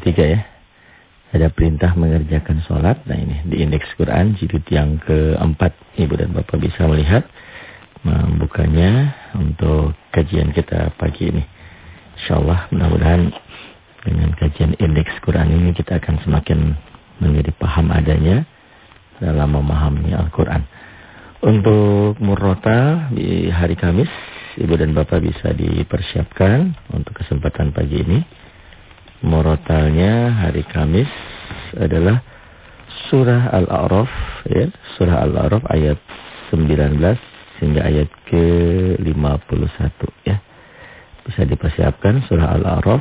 73 ya. Ada perintah mengerjakan sholat. Nah ini di indeks Quran jilid yang keempat. Ibu dan Bapak bisa melihat. Membukanya untuk kajian kita pagi ini. InsyaAllah mudah-mudahan dengan kajian indeks Quran ini kita akan semakin menjadi paham adanya dalam memahami Al-Quran. Untuk murota di hari Kamis, Ibu dan Bapak bisa dipersiapkan untuk kesempatan pagi ini. Murotalnya hari Kamis adalah surah Al-A'raf, ya, surah Al-A'raf ayat 19 hingga ayat ke-51 ya. Bisa dipersiapkan surah Al-A'raf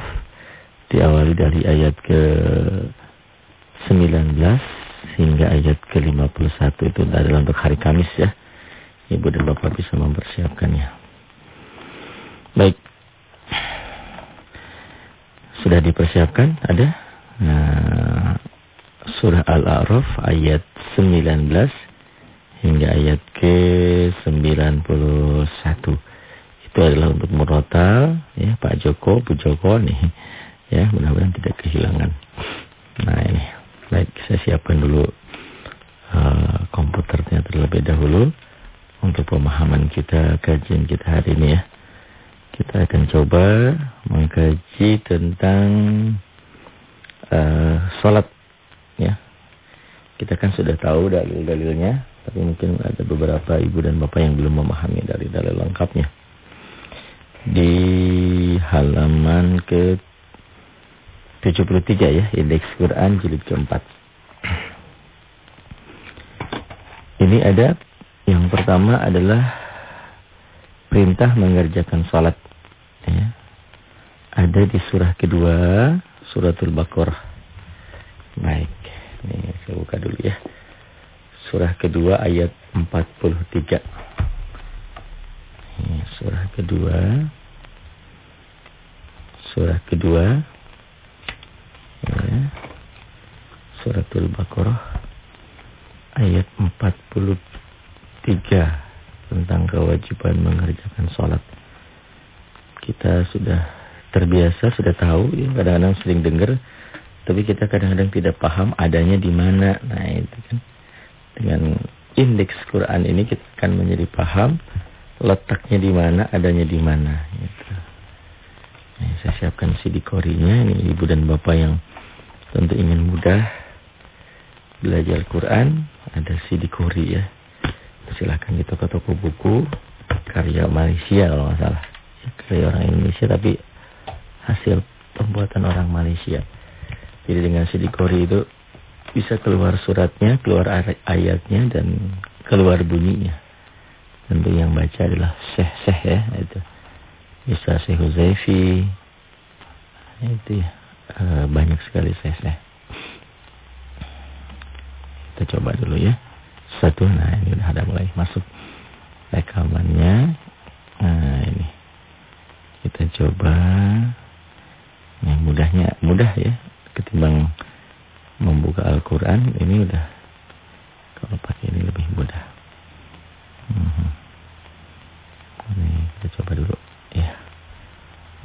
diawali dari ayat ke-19 hingga ayat ke-51 itu adalah untuk hari Kamis ya. Ibu dan Bapak bisa mempersiapkannya. Baik. Sudah dipersiapkan? Ada? Nah, surah Al-A'raf ayat 19 hingga ayat ke-91. Itu adalah untuk murotal ya Pak Joko, Bu Joko nih. Ya, mudah-mudahan tidak kehilangan. Nah, ini. Baik, saya siapkan dulu uh, komputernya terlebih dahulu untuk pemahaman kita, kajian kita hari ini ya. Kita akan coba mengkaji tentang uh, sholat ya. Kita kan sudah tahu dalil-dalilnya, tapi mungkin ada beberapa ibu dan bapak yang belum memahami dari dalil lengkapnya. Di halaman ke 73 ya, indeks Quran jilid keempat. Ini ada yang pertama adalah perintah mengerjakan salat. Ya. Ada di surah kedua, suratul Baqarah. Baik, ini saya buka dulu ya. Surah kedua ayat 43. Ini surah kedua. Surah kedua ya, suratul Baqarah ayat 43 tentang kewajiban mengerjakan sholat. Kita sudah terbiasa, sudah tahu, ya, kadang-kadang sering dengar, tapi kita kadang-kadang tidak paham adanya di mana. Nah itu kan dengan indeks Quran ini kita akan menjadi paham letaknya di mana, adanya di mana. Gitu. Nah, saya siapkan CD korinya ini ibu dan bapak yang tentu ingin mudah belajar Quran, ada CD Kori ya. Silahkan di toko-toko buku karya Malaysia kalau nggak salah. Karya orang Indonesia tapi hasil pembuatan orang Malaysia. Jadi dengan CD Kori itu bisa keluar suratnya, keluar ayatnya dan keluar bunyinya. Tentu yang baca adalah syekh-syekh ya itu. Bisa Syekh Huzaifi. Itu ya. Eh, banyak sekali saya. Kita coba dulu ya. Satu, nah ini udah ada mulai masuk rekamannya. Nah ini. Kita coba. Yang mudahnya, mudah ya. Ketimbang membuka Al-Quran, ini udah. Kalau pakai ini lebih mudah. Hmm. Ini kita coba dulu. Ya.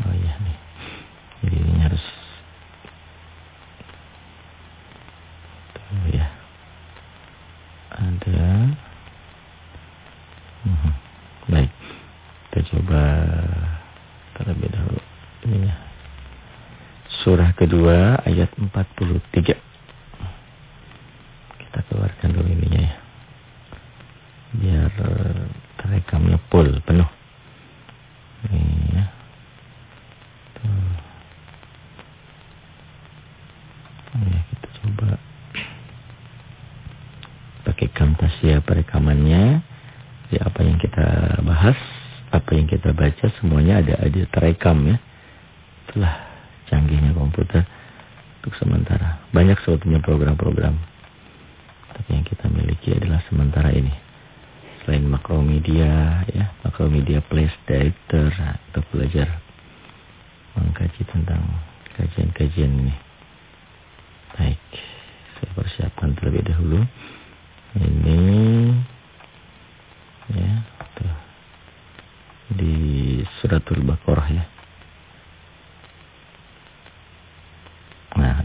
Oh iya nih. Jadi ini harus ya. Ada. Hmm. Baik. Kita coba terlebih dahulu ini ya. Surah kedua ayat 43. Kita keluarkan dulu ininya ya. Biar terekamnya full, penuh. Ini ya. Tuh. Ya, kita coba pakai kamtasia perekamannya. Ya, apa yang kita bahas, apa yang kita baca semuanya ada ada terekam ya. Itulah canggihnya komputer untuk sementara. Banyak sebetulnya program-program. Tapi yang kita miliki adalah sementara ini. Selain makromedia ya, makromedia place director untuk belajar mengkaji tentang kajian-kajian ini. Baik, saya persiapkan terlebih dahulu. Ini ya, tuh, di suratul Baqarah ya. Nah,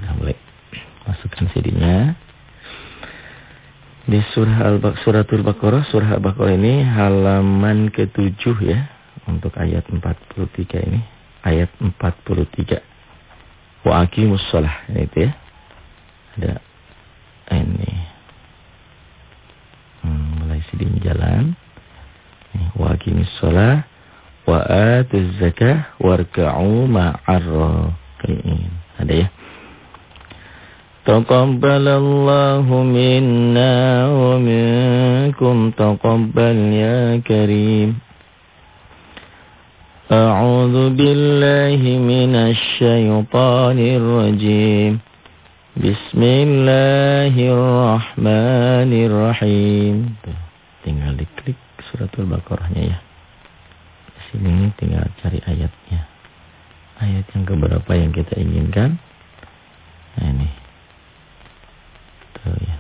Di surah Al suratul Baqarah, surah Al-Baqarah ini halaman ketujuh ya. Untuk ayat 43 ini. Ayat 43. Wa aqimus shalah. Itu ya. Ada ini. Hmm, mulai sidin jalan. Wa aqimus shalah wa atuz zakah warka'u ma'ar Ada ya. تقبل الله منا ومنكم تقبل يا كريم أعوذ بالله من الشيطان الرجيم بسم الله الرحمن الرحيم tinggal diklik suratul baqarahnya ya di sini tinggal cari ayatnya ayat yang keberapa yang kita inginkan nah ini ya.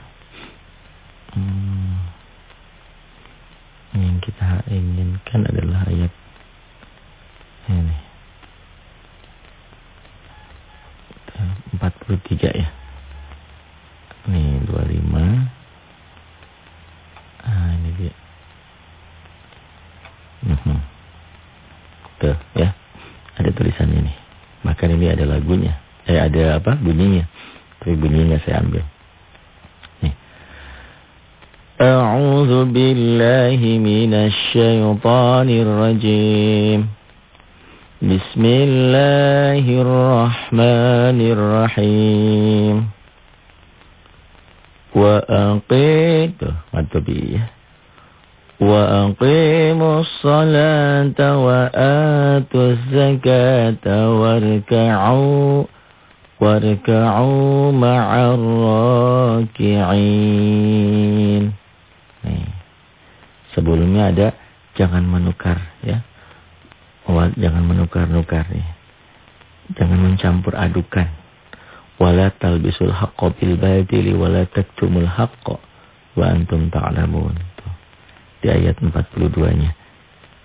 Hmm. Yang kita inginkan adalah ayat ini. 43 ya. Nih 25. Ah ini dia. Hmm. Tuh ya. Ada tulisannya nih. Bahkan ini ada lagunya. Eh ada apa? Bunyinya. Tapi bunyinya saya ambil. أعوذ بالله من الشيطان الرجيم. بسم الله الرحمن الرحيم. وأقيت وأقيموا الصلاة وآتوا الزكاة واركعوا واركعوا مع الراكعين. Sebelumnya ada jangan menukar ya. Jangan menukar-nukar nih. Jangan mencampur adukan. Wala talbisul haqqo bil batili wala taktumul haqqo wa antum ta'lamun. Di ayat 42-nya.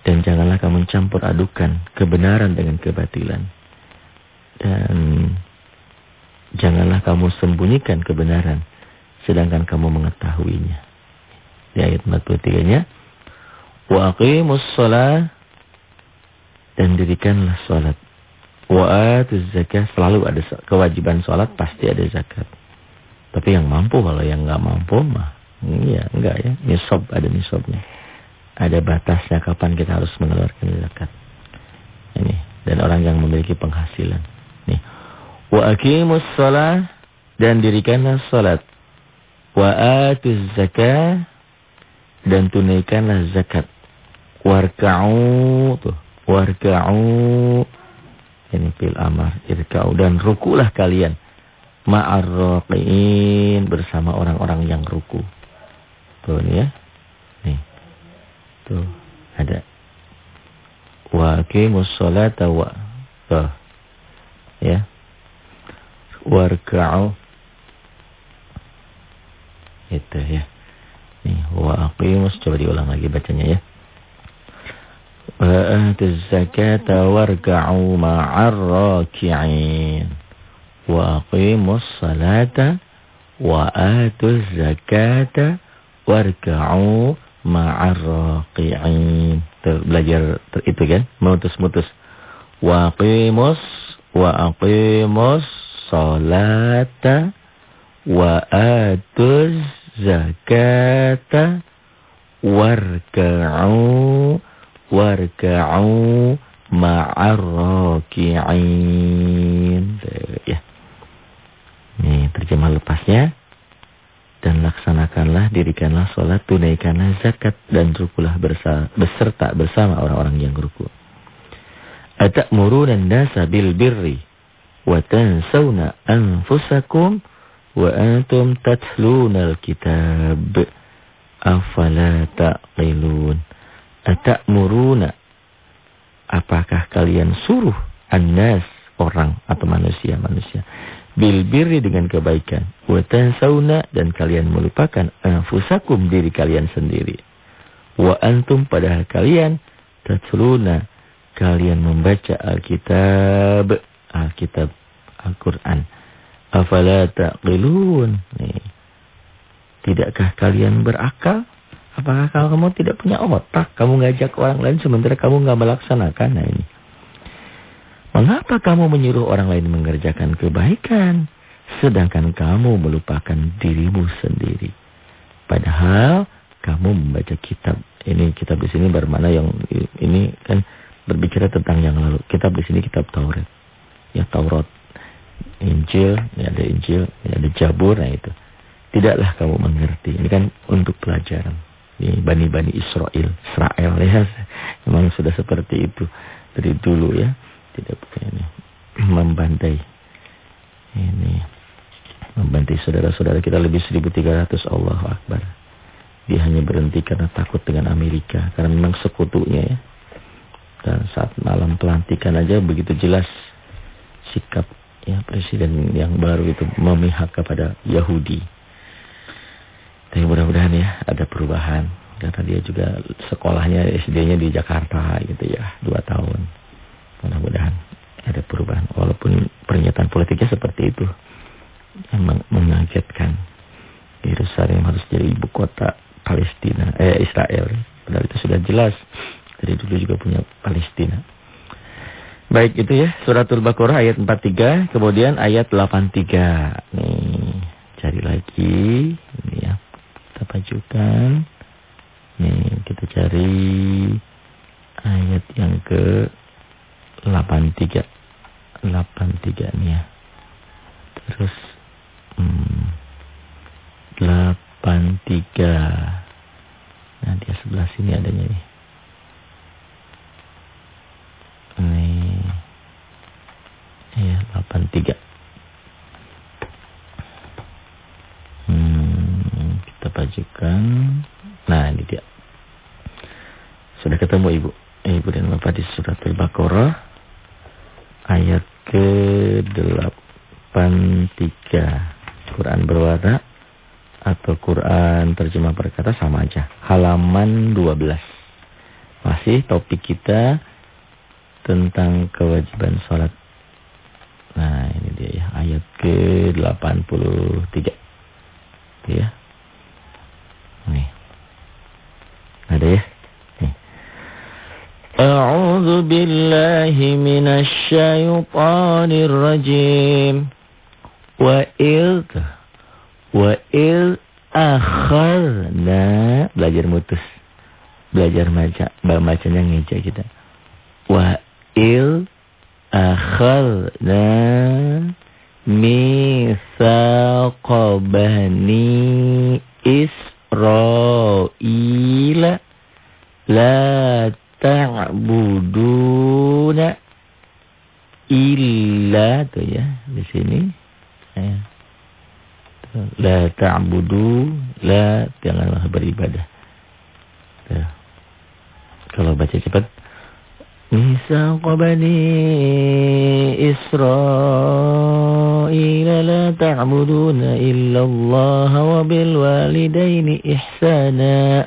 Dan janganlah kamu campur adukan kebenaran dengan kebatilan. Dan janganlah kamu sembunyikan kebenaran sedangkan kamu mengetahuinya di ayat 43-nya wa aqimus shalah. Dan dirikanlah salat wa atuz zakah. Selalu ada kewajiban salat pasti ada zakat. Tapi yang mampu kalau yang enggak mampu mah iya enggak ya. Nisab ada nisabnya. Ada batasnya kapan kita harus mengeluarkan zakat. Ini dan orang yang memiliki penghasilan. Nih. Wa aqimus shalah dan dirikanlah salat wa atuz zakah dan tunaikanlah zakat. Warka'u tuh, warka'u ini pil amar irka'u dan rukulah kalian ma'ar bersama orang-orang yang ruku. Tuh ini ya. Nih. Tuh ada wa aqimus salata wa tuh. Ya. Warka'u itu ya. Nih, wa aqimus coba diulang lagi bacanya ya. Warka'u ma'ar raki'in. Wa aqimus salata wa atuz zakata warka'u ma'ar raki'in. Belajar itu kan, mutus-mutus. Wa aqimus wa salata wa atuz zakata warka'u warka'u ma'ar raki'in. Ya. Ini terjemah lepasnya. Dan laksanakanlah, dirikanlah sholat, tunaikanlah zakat, dan rukulah beserta bersama orang-orang yang ruku. Atakmuruna nasa bil birri, wa tansawna anfusakum, wa antum tatlunal kitab afala taqilun atamuruna apakah kalian suruh annas orang atau manusia manusia bil birri dengan kebaikan wa tansawna dan kalian melupakan anfusakum diri kalian sendiri wa antum padahal kalian tatluna kalian membaca alkitab alkitab Al-Qur'an Afala taqilun. Nih. Tidakkah kalian berakal? Apakah kamu tidak punya otak? Kamu ngajak orang lain sementara kamu nggak melaksanakan. Nah ini. Mengapa kamu menyuruh orang lain mengerjakan kebaikan? Sedangkan kamu melupakan dirimu sendiri. Padahal kamu membaca kitab. Ini kitab di sini bermana yang ini kan berbicara tentang yang lalu. Kitab di sini kitab Taurat. Ya Taurat. Injil, ya ada Injil, ya ada Jabur, nah itu. Tidaklah kamu mengerti. Ini kan untuk pelajaran bani-bani Israel, Israel ya. Memang sudah seperti itu dari dulu ya. Tidak ini membantai. Ini membantai saudara-saudara kita lebih 1300 Allah Akbar. Dia hanya berhenti karena takut dengan Amerika karena memang sekutunya ya. Dan saat malam pelantikan aja begitu jelas sikap ya presiden yang baru itu memihak kepada Yahudi. Tapi mudah-mudahan ya ada perubahan. Karena dia juga sekolahnya SD-nya di Jakarta gitu ya. Dua tahun. Mudah-mudahan ada perubahan. Walaupun pernyataan politiknya seperti itu. Yang mengagetkan. Yerusalem harus jadi ibu kota Palestina. Eh Israel. Padahal itu sudah jelas. Dari dulu juga punya Palestina. Baik itu ya. Suratul Baqarah ayat 43. Kemudian ayat 83. Nih. Cari lagi. Ini ya kita pajukan. Nih, kita cari ayat yang ke 83. 83 nih ya. Terus hmm, 83. Nah, di sebelah sini adanya nih. Nih. Ya, 83. Pajukan. Nah, ini dia. Sudah ketemu Ibu. Ibu dan Bapak di surat Al-Baqarah ayat ke-83. Quran berwarna atau Quran terjemah berkata sama aja. Halaman 12. Masih topik kita tentang kewajiban sholat. Nah, ini dia ya, ayat ke-83. Ya. Nih. Ada ya? Nih. Syaithanir rajim. Wa id wa id akharna belajar mutus. Belajar baca, bacanya ngeja kita. Wa il akhadna mitsaqa bani is Isra'ila la ta'buduna illa tuh ya di sini ya. la ta'budu la janganlah beribadah tuh. kalau baca cepat Misaq bani إسرائيل لا تعبدون إلا الله وبالوالدين إحسانا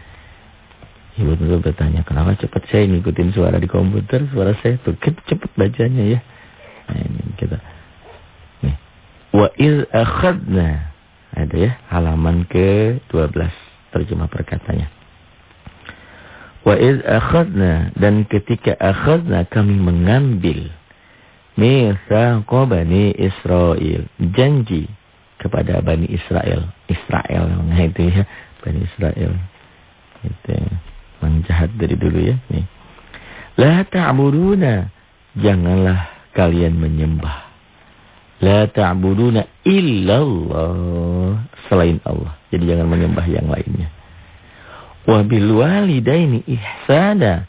Ibu tentu bertanya, kenapa cepat saya ngikutin suara di komputer, suara saya tuh cepat bacanya ya. Nah ini kita. Nih. Wa iz akhadna. Ada ya, halaman ke-12 terjemah perkatanya. Wa iz akhadna dan ketika akhadna kami mengambil mitsaqa bani Israel, janji kepada Bani Israel. Israel nah itu ya, Bani Israel. Itu memang jahat dari dulu ya. Nih. La ta'buduna, janganlah kalian menyembah. La ta'buduna illallah selain Allah. Jadi jangan menyembah yang lainnya. Wabil walidaini ihsana.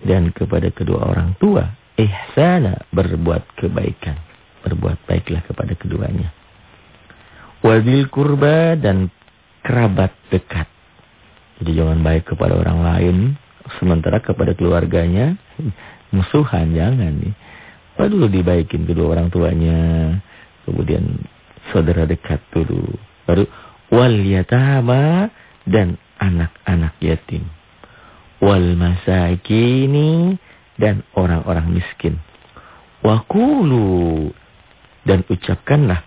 Dan kepada kedua orang tua. Ihsana. Berbuat kebaikan. Berbuat baiklah kepada keduanya. Wabil kurba dan kerabat dekat. Jadi jangan baik kepada orang lain. Sementara kepada keluarganya musuhan jangan nih. Dulu dibaikin kedua orang tuanya. Kemudian saudara dekat dulu. Baru wal yatama dan anak-anak yatim. Wal masakini dan orang-orang miskin. Wakulu dan ucapkanlah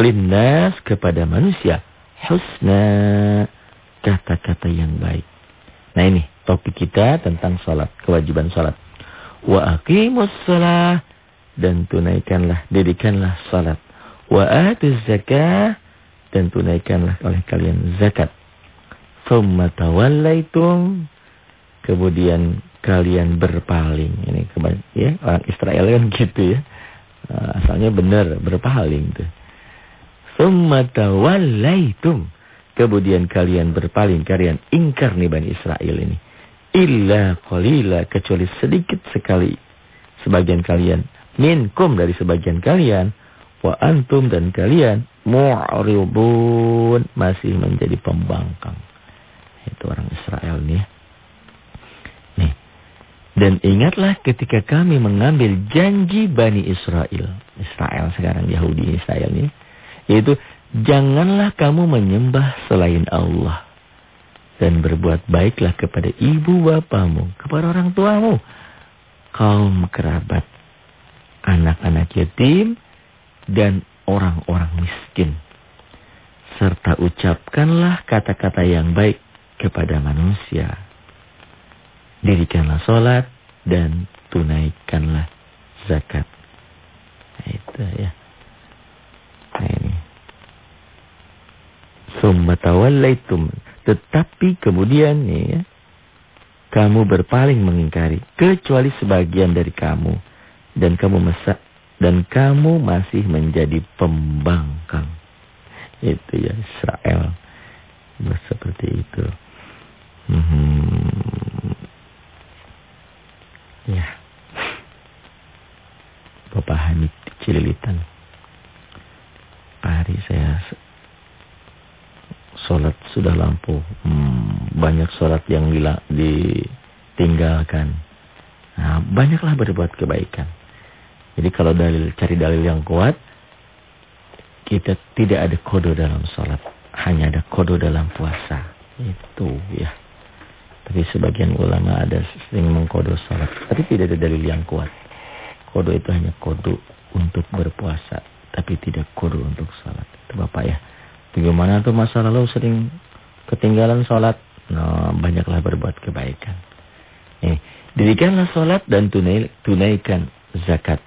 linnas kepada manusia husna kata-kata yang baik. Nah ini topik kita tentang salat, kewajiban salat. Wa aqimus shalah dan tunaikanlah, dirikanlah salat. Wa atuz zakah dan tunaikanlah oleh kalian zakat. Thumma tawallaitum kemudian kalian berpaling. Ini ya orang Israel kan gitu ya. Asalnya benar berpaling tuh. Thumma tawallaitum kemudian kalian berpaling, kalian ingkar nih Bani Israel ini. Illa qalila kecuali sedikit sekali sebagian kalian minkum dari sebagian kalian wa antum dan kalian mu'ribun masih menjadi pembangkang. Itu orang Israel nih. Nih. Dan ingatlah ketika kami mengambil janji Bani Israel. Israel sekarang Yahudi Israel nih. Yaitu janganlah kamu menyembah selain Allah. Dan berbuat baiklah kepada ibu bapamu, kepada orang tuamu, kaum kerabat, anak-anak yatim, dan orang-orang miskin. Serta ucapkanlah kata-kata yang baik kepada manusia. Dirikanlah sholat dan tunaikanlah zakat. Nah, itu ya. Nah, ini. Summa tawallaitum. Tetapi kemudian nih ya. Kamu berpaling mengingkari. Kecuali sebagian dari kamu. Dan kamu mesak dan kamu masih menjadi pembangkang. Itu ya Israel. Seperti itu. Hmm. Ya. Bapak Hamid Cililitan. Hari saya sholat sudah lampu. Hmm, banyak sholat yang ditinggalkan. Nah, banyaklah berbuat kebaikan. Jadi kalau dalil cari dalil yang kuat, kita tidak ada kodo dalam sholat. Hanya ada kodo dalam puasa. Itu ya. Tapi sebagian ulama ada sering mengkodo sholat. Tapi tidak ada dalil yang kuat. Kodo itu hanya kodo untuk berpuasa. Tapi tidak kodo untuk sholat. Itu Bapak ya. Bagaimana tuh masa lalu sering ketinggalan sholat. Nah, banyaklah berbuat kebaikan. Eh, dirikanlah sholat dan tunai, tunaikan zakat.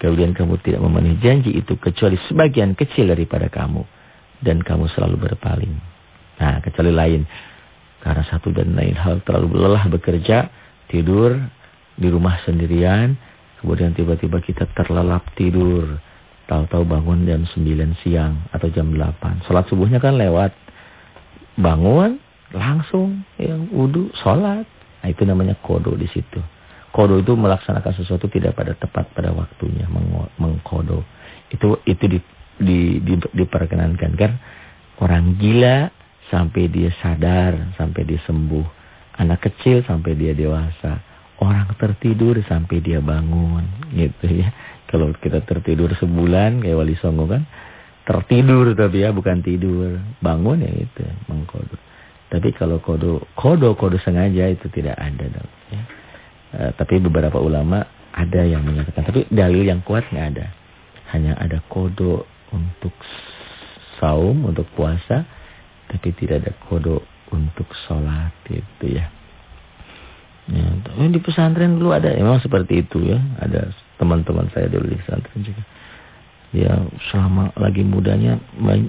Kemudian kamu tidak memenuhi janji itu kecuali sebagian kecil daripada kamu. Dan kamu selalu berpaling. Nah, kecuali lain. Karena satu dan lain hal terlalu lelah bekerja, tidur di rumah sendirian. Kemudian tiba-tiba kita terlelap tidur. Tahu-tahu bangun jam 9 siang atau jam 8. Sholat subuhnya kan lewat. Bangun, langsung yang wudhu, sholat. Nah, itu namanya kodo di situ. Kodo itu melaksanakan sesuatu tidak pada tepat pada waktunya, mengkodo. Itu itu di, di, di, diperkenankan kan orang gila sampai dia sadar, sampai dia sembuh. Anak kecil sampai dia dewasa. Orang tertidur sampai dia bangun, gitu ya. Kalau kita tertidur sebulan kayak Wali Songo kan, tertidur tapi ya bukan tidur, bangun ya itu mengkodo. Tapi kalau kodo, kodo, kodo sengaja itu tidak ada. Ya. Uh, tapi beberapa ulama ada yang menyatakan. Tapi dalil yang kuat nggak ada. Hanya ada kodo untuk saum, untuk puasa. Tapi tidak ada kodo untuk sholat itu ya. ya di pesantren dulu ada. Memang seperti itu ya. Ada teman-teman saya dulu di pesantren juga. Ya selama lagi mudanya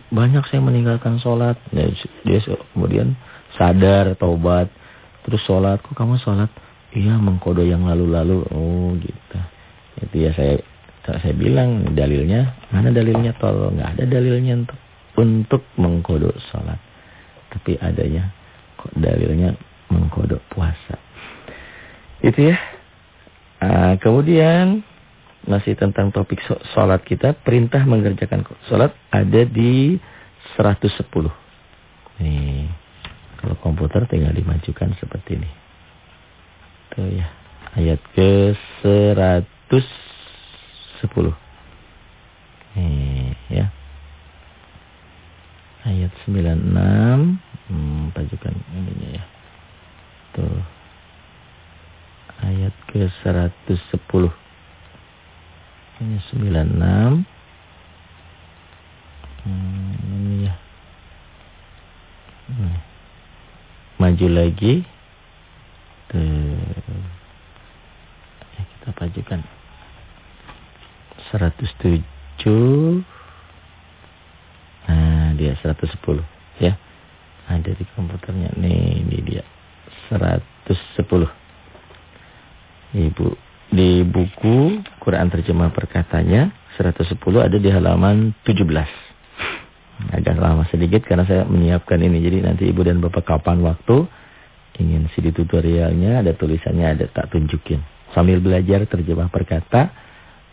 banyak saya meninggalkan sholat. Ya, dia kemudian sadar, taubat. Terus sholat, kok kamu sholat? Iya mengkodo yang lalu-lalu. Oh gitu. Itu ya saya saya bilang dalilnya. Mana dalilnya tol? Nggak ada dalilnya untuk, untuk mengkodo sholat. Tapi adanya dalilnya mengkodo puasa. Itu ya. Uh, kemudian masih tentang topik sholat kita. Perintah mengerjakan sholat ada di 110. Nih. Kalau komputer tinggal dimajukan seperti ini. Tuh ya. Ayat ke 110. Eh, ya. Ayat 96. Hmm, pajukan ininya ya. Tuh. Ayat ke 110. Ini 96. Hmm, ini ya. Hmm. Maju lagi. Tuh. Ya, kita pajukan. 107. Nah, dia 110 ya. Ada di komputernya. Nih, ini dia. 110. Ibu di buku Quran terjemah perkatanya 110 ada di halaman 17 agak lama sedikit karena saya menyiapkan ini. Jadi nanti ibu dan bapak kapan waktu ingin CD tutorialnya ada tulisannya ada tak tunjukin. Sambil belajar terjemah perkata,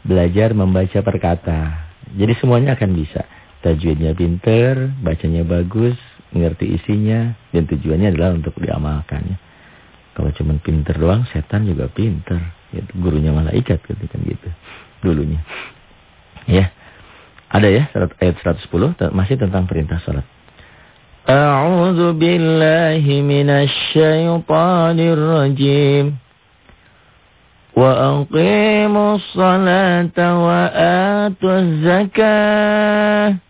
belajar membaca perkata. Jadi semuanya akan bisa. Tajwidnya pinter, bacanya bagus, ngerti isinya, dan tujuannya adalah untuk diamalkannya. Kalau cuma pinter doang, setan juga pinter. Gitu. Gurunya malaikat gitu kan gitu. Dulunya. Ya. Ada ya ayat 110 masih tentang perintah salat. A'udzu billahi minasy syaithanir rajim. Wa aqimus salata wa atuz zakah.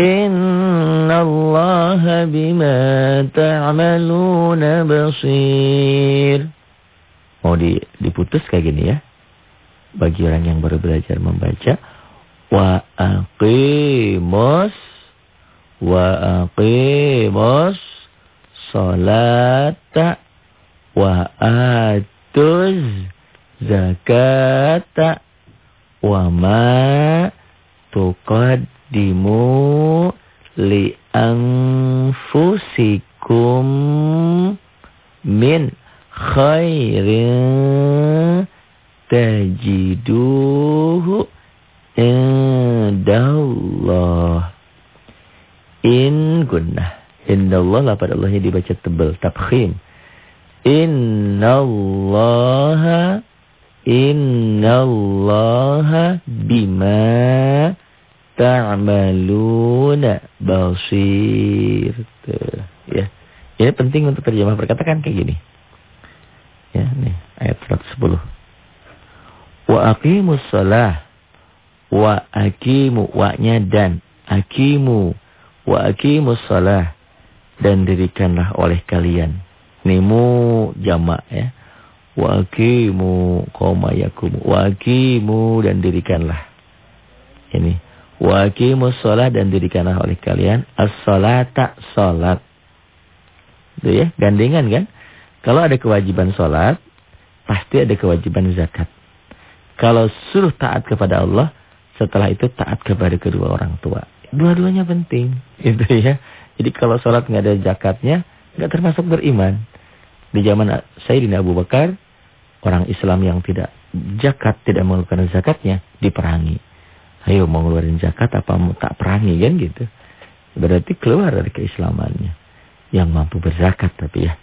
Inna Allah bima ta'maluna basir. Mau di, diputus kayak gini ya. Bagi orang yang baru belajar membaca. Wa aqimus. Wa aqimus salata wa atuz zakata wa ma tuqaddimu li anfusikum min khairin tajiduhu indallah. In gunnah. Innallaha pada Allahnya dibaca tebal. Tafkhim. Innallaha innallaha bima ta'maluna basir. Tuh, ya. Ini penting untuk terjemah perkatakan kayak gini. Ya, nih ayat 110. Wa aqimus shalah wa aqimu wa-nya dan aqimu wa aqimus shalah dan dirikanlah oleh kalian. Nimu jamak ya. Wakimu koma yakumu. Wakimu dan dirikanlah. Ini. Wakimu sholat dan dirikanlah oleh kalian. As-sholata sholat. Itu ya. Gandengan kan. Kalau ada kewajiban sholat. Pasti ada kewajiban zakat. Kalau suruh taat kepada Allah. Setelah itu taat kepada kedua orang tua. Dua-duanya penting. Itu ya. Jadi kalau sholat nggak ada zakatnya, nggak termasuk beriman. Di zaman Sayyidina Abu Bakar, orang Islam yang tidak zakat, tidak mengeluarkan zakatnya, diperangi. Ayo mau ngeluarin zakat apa mau tak perangi kan gitu. Berarti keluar dari keislamannya. Yang mampu berzakat tapi ya.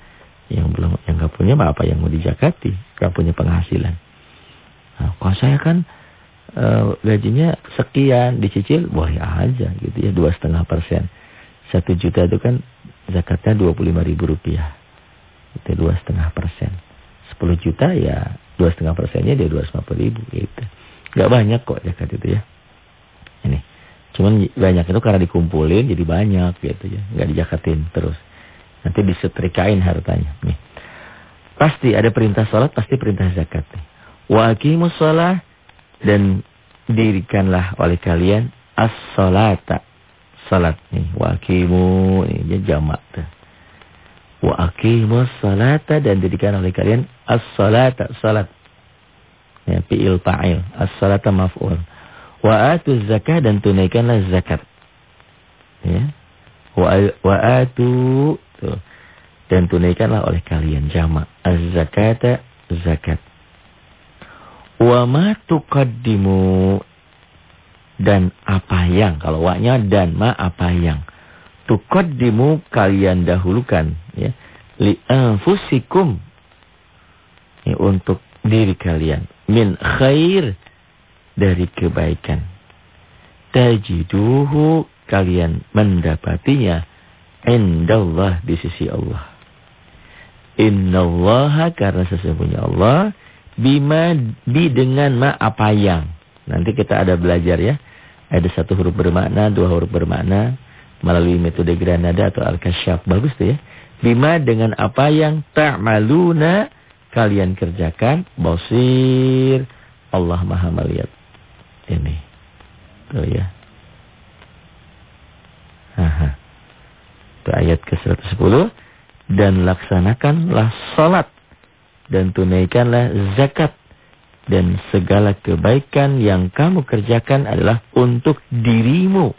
Yang belum yang nggak punya apa yang mau dijakati, nggak punya penghasilan. Nah, kalau saya kan uh, gajinya sekian dicicil boleh aja gitu ya dua setengah persen. Satu juta itu kan zakatnya dua puluh lima ribu rupiah. Itu dua setengah persen. Sepuluh juta ya dua setengah persennya dia dua ratus puluh ribu gitu. Gak banyak kok zakat itu ya. Ini. Cuman banyak itu karena dikumpulin jadi banyak gitu ya. Gak dijakatin terus. Nanti disetrikain hartanya. Nih. Pasti ada perintah sholat, pasti perintah zakat. Nih. Wa aqimus sholat dan dirikanlah oleh kalian as-sholata salat nih wa aqimu ini jamak tuh wa dan dirikan oleh kalian as-salata salat ya fi'il fa'il. As-salata maf'ul. Wa atu zakah dan tunaikanlah zakat. Ya. Wa, dan tunaikanlah oleh kalian jama' az-zakata zakat. Wa ma tuqaddimu dan apa yang kalau waknya dan ma apa yang tuqaddimu kalian dahulukan ya li anfusikum ya, untuk diri kalian. Min khair dari kebaikan. Tajiduhu kalian mendapatinya indallah di sisi Allah. Innallaha karena sesungguhnya Allah bima bi dengan ma apa yang. Nanti kita ada belajar ya. Ada satu huruf bermakna dua huruf bermakna. Melalui metode Granada atau Al-Kasyaf. Bagus tuh ya. Bima dengan apa yang ta'maluna kalian kerjakan, basir, Allah maha melihat. Ini. Tuh ya. Aha. Itu ayat ke-110. Dan laksanakanlah salat. Dan tunaikanlah zakat. Dan segala kebaikan yang kamu kerjakan adalah untuk dirimu.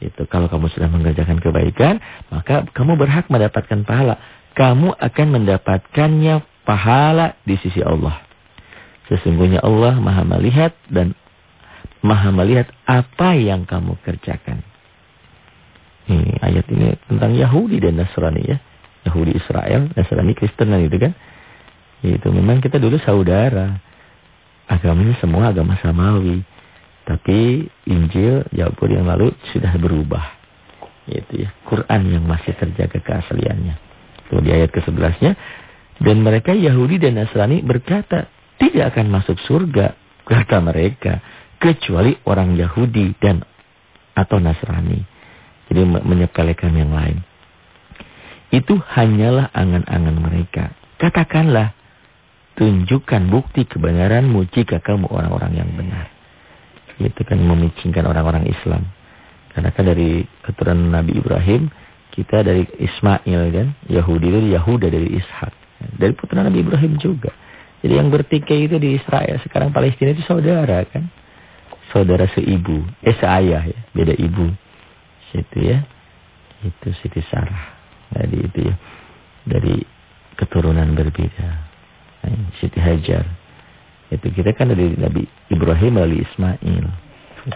Itu kalau kamu sudah mengerjakan kebaikan, maka kamu berhak mendapatkan pahala kamu akan mendapatkannya pahala di sisi Allah. Sesungguhnya Allah maha melihat dan maha melihat apa yang kamu kerjakan. Ini ayat ini tentang Yahudi dan Nasrani ya. Yahudi Israel, Nasrani Kristen itu kan. Itu memang kita dulu saudara. Agamanya semua agama samawi. Tapi Injil, Zabur yang lalu sudah berubah. Itu ya, Quran yang masih terjaga keasliannya. Tuh di ayat ke-11-nya. Dan mereka Yahudi dan Nasrani berkata, tidak akan masuk surga, kata mereka, kecuali orang Yahudi dan atau Nasrani. Jadi menyepelekan yang lain. Itu hanyalah angan-angan mereka. Katakanlah, tunjukkan bukti kebenaranmu jika kamu orang-orang yang benar. Itu kan memicingkan orang-orang Islam. Karena kan dari keturunan Nabi Ibrahim, kita dari Ismail kan. Yahudi itu Yahuda dari Ishak. Dari putra Nabi Ibrahim juga. Jadi yang bertikai itu di Israel. Sekarang Palestina itu saudara kan. Saudara seibu. Eh seayah ya. Beda ibu. Situ ya. Itu Siti Sarah. Jadi itu ya. Dari keturunan berbeda. Nah, Siti Hajar. Itu kita kan dari Nabi Ibrahim melalui Ismail.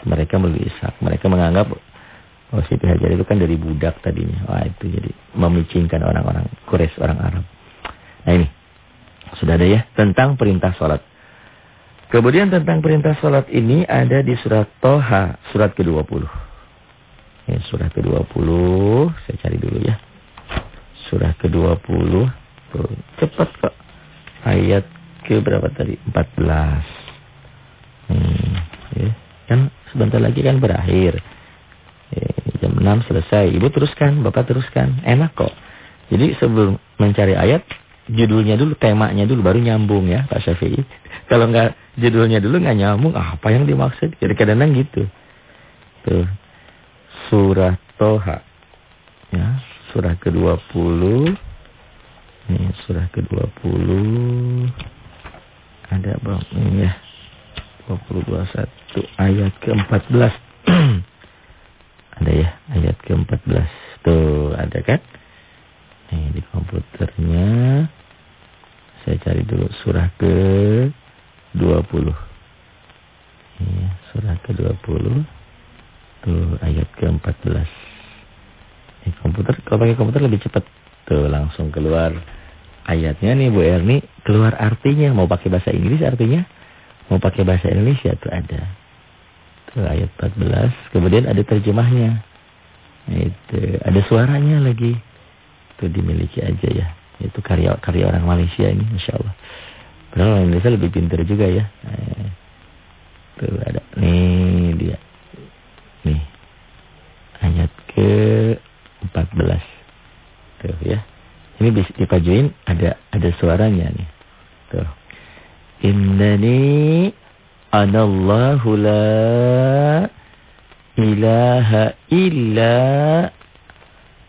Mereka melalui Ishak. Mereka menganggap Oh Siti Hajar itu kan dari budak tadinya. Wah itu jadi memicingkan orang-orang Quraisy, orang Arab. Nah ini. Sudah ada ya. Tentang perintah sholat. Kemudian tentang perintah sholat ini ada di surat Toha. Surat ke-20. Ya, surat ke-20. Saya cari dulu ya. Surat ke-20. Cepat kok. Ayat ke berapa tadi? 14. Hmm, ya. Kan sebentar lagi kan berakhir. Jam 6 selesai. Ibu teruskan, Bapak teruskan. Enak kok. Jadi sebelum mencari ayat, judulnya dulu, temanya dulu, baru nyambung ya Pak Syafi'i. Kalau nggak judulnya dulu nggak nyambung, apa yang dimaksud? Jadi kadang-kadang gitu. Tuh. Surah Toha. Ya, surah ke-20. Ini surah ke-20. Ada bang, ini ya. 20 21 ayat ke-14. Ada ya ayat ke-14. Tuh ada kan? Nih di komputernya. Saya cari dulu surah ke-20. Ya, surah ke-20. Tuh ayat ke-14. Di komputer kalau pakai komputer lebih cepat. Tuh langsung keluar ayatnya nih Bu Erni, keluar artinya. Mau pakai bahasa Inggris artinya, mau pakai bahasa Indonesia tuh ada ayat 14. Kemudian ada terjemahnya. Itu ada suaranya lagi. Itu dimiliki aja ya. Itu karya karya orang Malaysia ini, Masya Allah. Padahal orang Indonesia lebih pintar juga ya. Nah, itu ada. Nih dia. Nih. Ayat ke 14. Tuh ya. Ini dipajuin ada ada suaranya nih. Tuh. Innani Anallahu la ilaha illa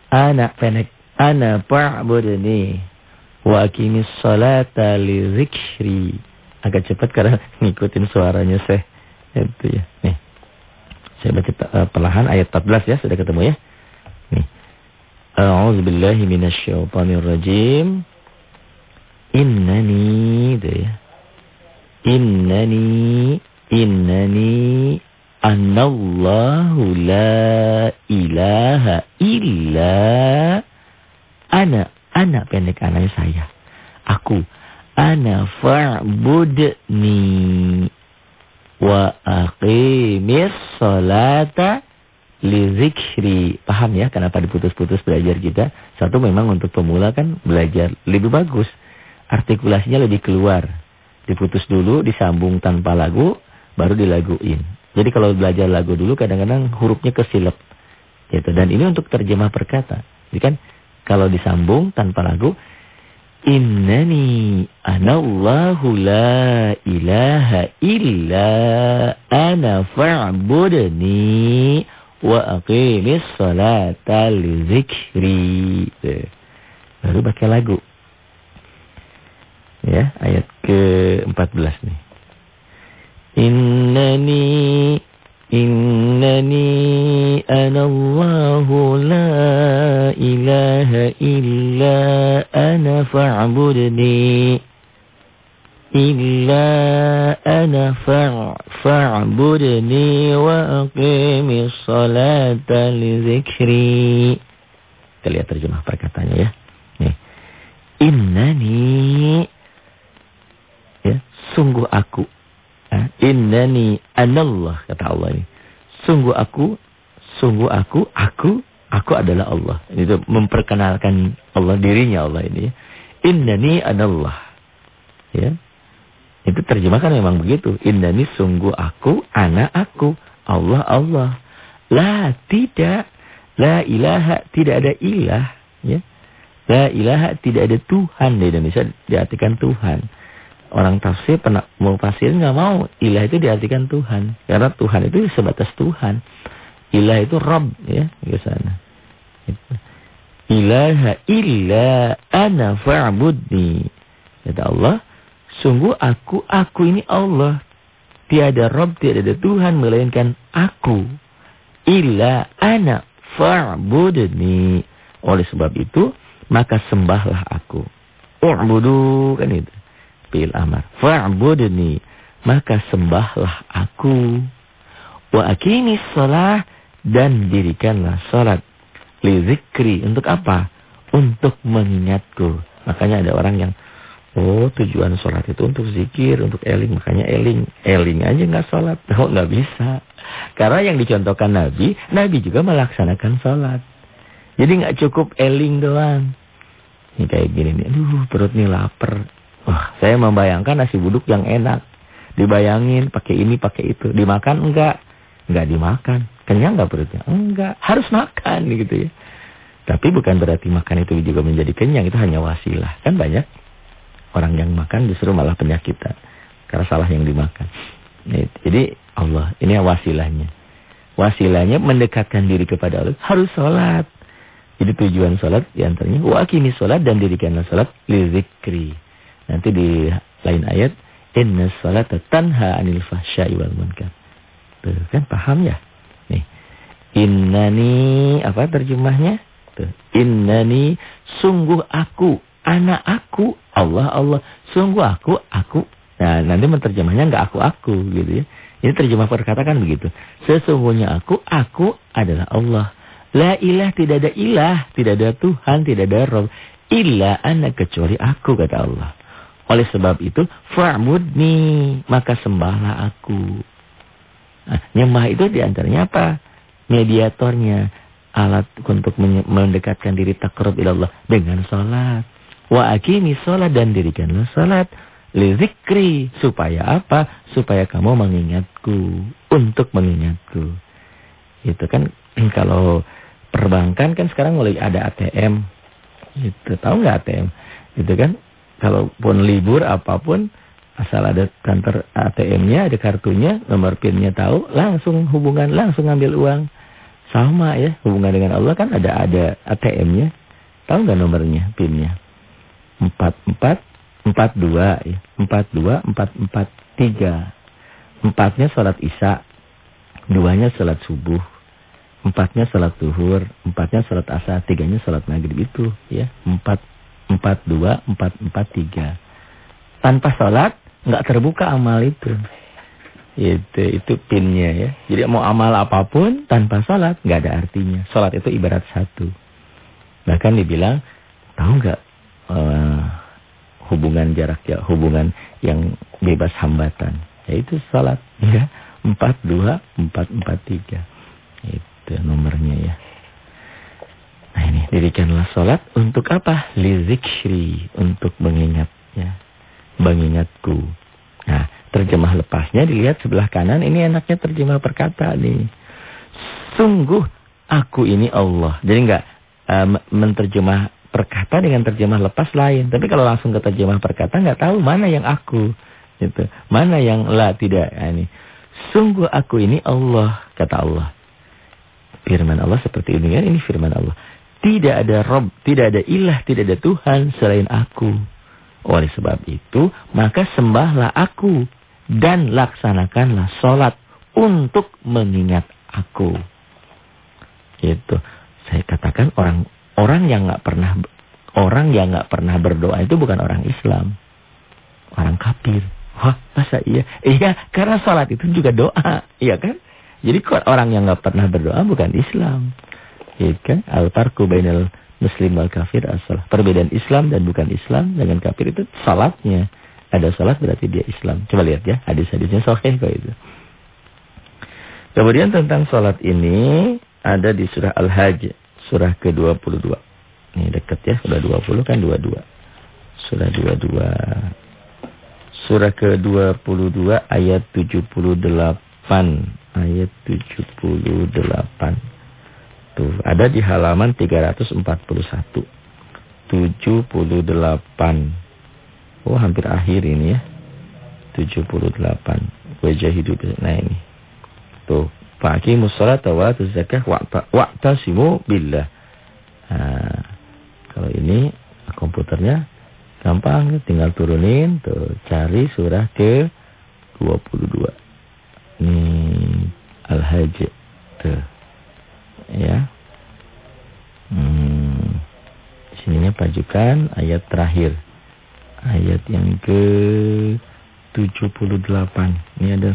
ana penek ana fa'budni wa aqimis salata li zikri agak cepat karena ngikutin suaranya saya. Itu ya. Nih. Saya baca uh, perlahan ayat 14 ya, sudah ketemu ya. Nih. A'udzu billahi minasyaitonir rajim. Innani itu ya. Innani innani anallahu la ilaha illa ana ana pendek anaknya saya. Aku ana fa'budni wa aqimis salata li zikri. Paham ya kenapa diputus-putus belajar kita? Satu memang untuk pemula kan belajar lebih bagus. Artikulasinya lebih keluar. Diputus dulu, disambung tanpa lagu, baru dilaguin. Jadi kalau belajar lagu dulu kadang-kadang hurufnya kesilap. Gitu. Dan ini untuk terjemah perkata. Jadi kan kalau disambung tanpa lagu, Innani anallahu la ilaha illa ana fa'budni wa aqimis salata li zikri. Baru pakai lagu. Ya, ayat ke-14 nih. Innani Innani anallahu la ilaha illa ana fa'budni illa ana fa'budni wa aqimish salata li zikri Kita lihat terjemah perkataannya ya. Nih. Innani sungguh aku Innani anallah kata Allah ini. Sungguh aku, sungguh aku, aku, aku adalah Allah. Itu memperkenalkan Allah dirinya Allah ini. Innani anallah. Ya. Itu terjemahkan memang begitu. Innani sungguh aku, anak aku, Allah Allah. La tidak, la ilaha tidak ada ilah. Ya. La ilaha tidak ada Tuhan di Indonesia diartikan Tuhan orang tafsir pernah mau pasir nggak mau. Ilah itu diartikan Tuhan. Karena Tuhan itu sebatas Tuhan. Ilah itu Rob ya ke sana. Ilaha illa ana fa'budni. Kata Allah sungguh aku aku ini Allah. Tiada Rob tiada ada Tuhan melainkan aku. Illa ana fa'budni. Oleh sebab itu maka sembahlah aku. U'budu kan itu fi'il amar. Fa'budni, maka sembahlah aku. Wa akimi salah dan dirikanlah salat. Li zikri, untuk apa? Untuk mengingatku. Makanya ada orang yang Oh tujuan sholat itu untuk zikir, untuk eling. Makanya eling. Eling aja nggak sholat. Oh nggak bisa. Karena yang dicontohkan Nabi, Nabi juga melaksanakan sholat. Jadi nggak cukup eling doang. Ini kayak gini nih. Aduh perut nih lapar. Wah, saya membayangkan nasi buduk yang enak. Dibayangin pakai ini, pakai itu. Dimakan enggak? Enggak dimakan. Kenyang enggak perutnya? Enggak. Harus makan gitu ya. Tapi bukan berarti makan itu juga menjadi kenyang. Itu hanya wasilah. Kan banyak orang yang makan justru malah penyakitan. Karena salah yang dimakan. Jadi Allah, ini wasilahnya. Wasilahnya mendekatkan diri kepada Allah. Harus sholat. Jadi tujuan sholat di antaranya. Wakini sholat dan dirikanlah sholat. Lizikri. Nanti di lain ayat, inna salata tanha anil fahsya'i wal munkar. Tuh, kan paham ya? Nih. Innani apa terjemahnya? Tuh. Innani sungguh aku, anak aku, Allah Allah, sungguh aku, aku. Nah, nanti menterjemahnya enggak aku-aku gitu ya. Ini terjemah perkataan begitu. Sesungguhnya aku, aku adalah Allah. La ilah tidak ada ilah, tidak ada Tuhan, tidak ada Rob. Illa anak kecuali aku kata Allah. Oleh sebab itu, fa'budni, maka sembahlah aku. Nah, nyembah itu di antaranya apa? Mediatornya, alat untuk mendekatkan diri takrub Allah dengan salat. Wa akimi salat dan dirikanlah salat. Li zikri, supaya apa? Supaya kamu mengingatku, untuk mengingatku. Itu kan kalau perbankan kan sekarang mulai ada ATM. Itu tahu nggak ATM? Itu kan Kalaupun libur apa pun, asal ada kantor ATM-nya, ada kartunya, nomor PIN-nya tahu, langsung hubungan, langsung ngambil uang. Sama ya, hubungan dengan Allah kan ada ada ATM-nya. Tahu nggak nomornya, PIN-nya? 44 Empat dua, ya. Empat dua, empat empat tiga. Empatnya sholat isya, duanya sholat subuh, empatnya sholat duhur, empatnya sholat asar, tiganya sholat maghrib itu, ya. Empat, empat dua, empat empat tiga. Tanpa sholat nggak terbuka amal itu. Itu itu pinnya ya. Jadi mau amal apa pun tanpa sholat nggak ada artinya. Sholat itu ibarat satu. Bahkan dibilang tahu nggak uh, hubungan jarak ya, hubungan yang bebas hambatan. Yaitu salat ya. empat dua empat empat tiga Itu nomornya ya. Nah ini dirikanlah salat untuk apa? Lizikri, untuk mengingat ya. Mengingatku. Nah, terjemah lepasnya dilihat sebelah kanan ini enaknya terjemah perkata nih. Sungguh aku ini Allah. Jadi enggak uh, menterjemah perkata dengan terjemah lepas lain. Tapi kalau langsung ke terjemah perkata nggak tahu mana yang aku. Gitu. Mana yang la tidak. Nah, ini. Sungguh aku ini Allah. Kata Allah. Firman Allah seperti ini kan. Ini firman Allah. Tidak ada Rob, tidak ada ilah, tidak ada Tuhan selain aku. Oleh sebab itu, maka sembahlah aku. Dan laksanakanlah sholat untuk mengingat aku. Itu. Saya katakan orang Orang yang nggak pernah orang yang nggak pernah berdoa itu bukan orang Islam. Orang kafir. Wah, masa iya? Iya, karena salat itu juga doa, iya kan? Jadi orang yang nggak pernah berdoa bukan Islam. Kan? Al-farqu bainal muslim wal kafir asal. Perbedaan Islam dan bukan Islam dengan kafir itu salatnya. Ada salat berarti dia Islam. Coba lihat ya, hadis-hadisnya sahih kok itu. Kemudian tentang salat ini ada di surah Al-Hajj surah ke-22. Ini dekat ya, sudah 20 kan 22. Surah 22. Surah ke-22 ayat 78. Ayat 78. Ada di halaman 341. 78. Oh, hampir akhir ini ya. 78. Wajah hidup. Nah ini. Tuh, Faqimus salata wa zakah wa'tasimu billah. Nah, kalau ini komputernya gampang tinggal turunin tuh cari surah ke 22. Ini Al-Hajj tuh. Ya. Hmm. Sininya pajukan ayat terakhir. Ayat yang ke 78. Ini ada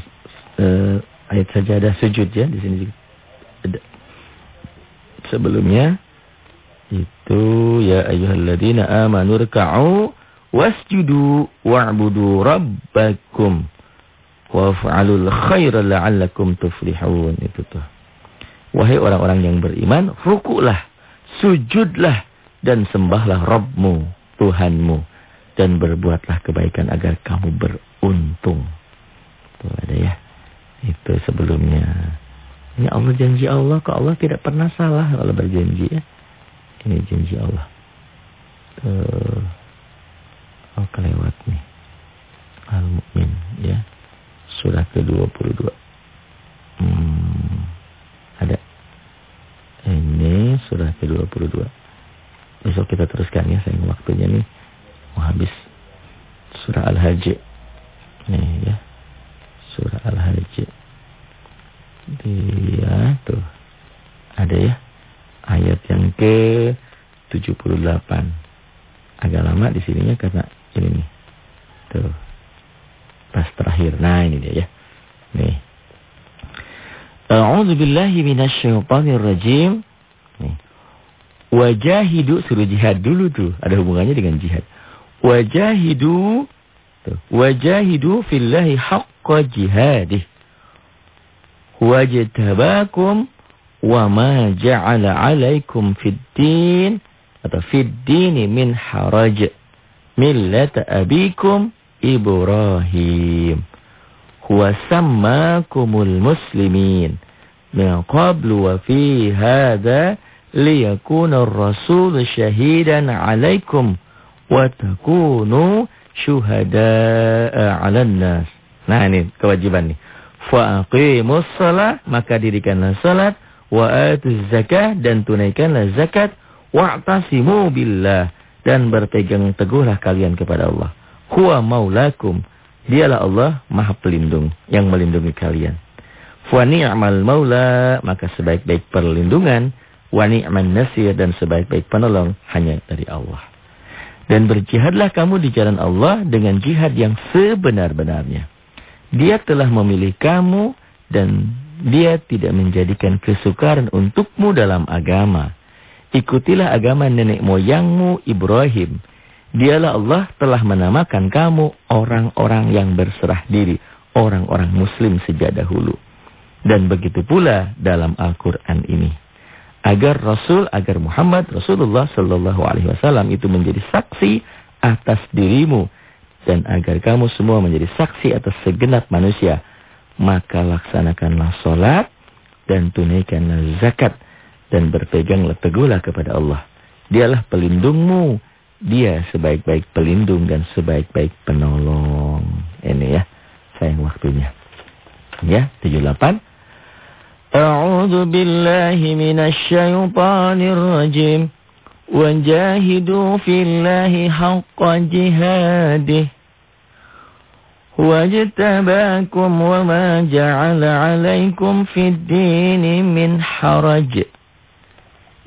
uh, ayat saja ada sujud ya di sini. Ada. Sebelumnya itu ya ayyuhalladzina amanu ruk'u wasjudu wa'budu rabbakum waf'alul khaira la'allakum tuflihun itu tuh. Wahai orang-orang yang beriman, rukuklah, sujudlah dan sembahlah Rabbmu, Tuhanmu dan berbuatlah kebaikan agar kamu beruntung. Tuh ada ya. Itu sebelumnya. Ini Allah janji Allah kok Allah tidak pernah salah kalau berjanji ya. Ini janji Allah. Tuh. Oh kelewat nih. Al-Mu'min ya. Surah ke-22. Hmm. Ada. Ini surah ke-22. Besok kita teruskan ya sayang waktunya nih. Mau habis surah Al-Hajj. Nih ya surah Al-Hajj. Dia tuh ada ya ayat yang ke 78. Agak lama di sininya karena ini nih. Tuh. Pas terakhir. Nah, ini dia ya. Nih. A'udzu billahi minasyaitonir rajim. Wajahidu suruh jihad dulu tuh. Ada hubungannya dengan jihad. Wajahidu tuh. Wajahidu fillahi haqq haqqa jihadih. Wajtabakum wa ma ja'ala 'alaikum fid din atau fid dini min haraj millata abikum Ibrahim. Huwa sammakumul muslimin min qablu wa fi hadha liyakuna ar-rasul shahidan 'alaikum wa takunu syuhada'a 'alan nas. Nah ini kewajiban nih. Fa'aqimus salat, maka dirikanlah salat. Wa'atuz zakah, dan tunaikanlah zakat. Wa'tasimu billah, dan berpegang teguhlah kalian kepada Allah. Huwa maulakum. Dialah Allah maha pelindung yang melindungi kalian. Wa ni'mal maula, maka sebaik-baik perlindungan, wa ni'man nasir dan sebaik-baik penolong hanya dari Allah. Dan berjihadlah kamu di jalan Allah dengan jihad yang sebenar-benarnya. Dia telah memilih kamu dan dia tidak menjadikan kesukaran untukmu dalam agama. Ikutilah agama nenek moyangmu Ibrahim Dialah Allah telah menamakan kamu orang-orang yang berserah diri, orang-orang muslim sejak dahulu. Dan begitu pula dalam Al-Quran ini. Agar Rasul, agar Muhammad Rasulullah Sallallahu Alaihi Wasallam itu menjadi saksi atas dirimu. Dan agar kamu semua menjadi saksi atas segenap manusia. Maka laksanakanlah solat dan tunaikanlah zakat. Dan berpeganglah teguhlah kepada Allah. Dialah pelindungmu dia sebaik-baik pelindung dan sebaik-baik penolong. Ini ya, sayang waktunya. Ya, 78. A'udzu billahi minasy syaithanir rajim. Wajahidu fillahi haqqa jihadih. Wajtabakum wa ma ja'ala 'alaikum fid dini min haraj.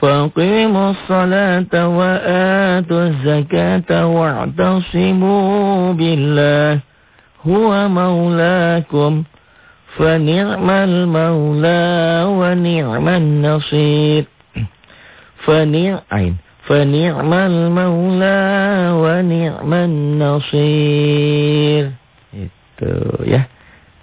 فاقيموا الصلاة وآتوا الزكاة واعتصموا بالله هو مولاكم فنعم المولى ونعم النصير فنعم فنعم المولى ونعم النصير itu ya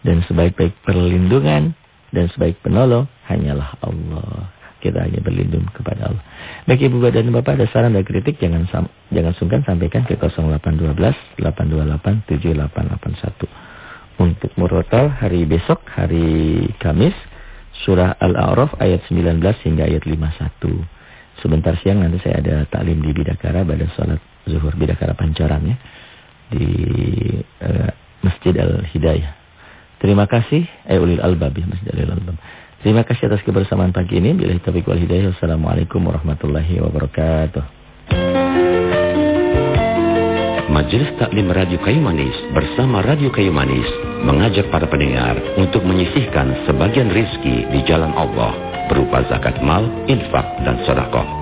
dan sebaik-baik perlindungan dan sebaik penolong hanyalah Allah kita hanya berlindung kepada Allah. Baik Ibu dan Bapak ada saran dan kritik jangan jangan sungkan sampaikan ke 0812 828 7881. Untuk murotal hari besok hari Kamis surah Al-A'raf ayat 19 hingga ayat 51. Sebentar siang nanti saya ada taklim di Bidakara pada salat zuhur Bidakara Pancoran ya di uh, Masjid Al-Hidayah. Terima kasih eh ulil albab ya Masjid Al Albab. Terima kasih atas kebersamaan pagi ini. Bila taufiq wal hidayah. Wassalamualaikum warahmatullahi wabarakatuh. Majelis Taklim Radio Kayu Manis bersama Radio Kayu Manis mengajak para pendengar untuk menyisihkan sebagian rizki di jalan Allah berupa zakat mal, infak, dan sodakoh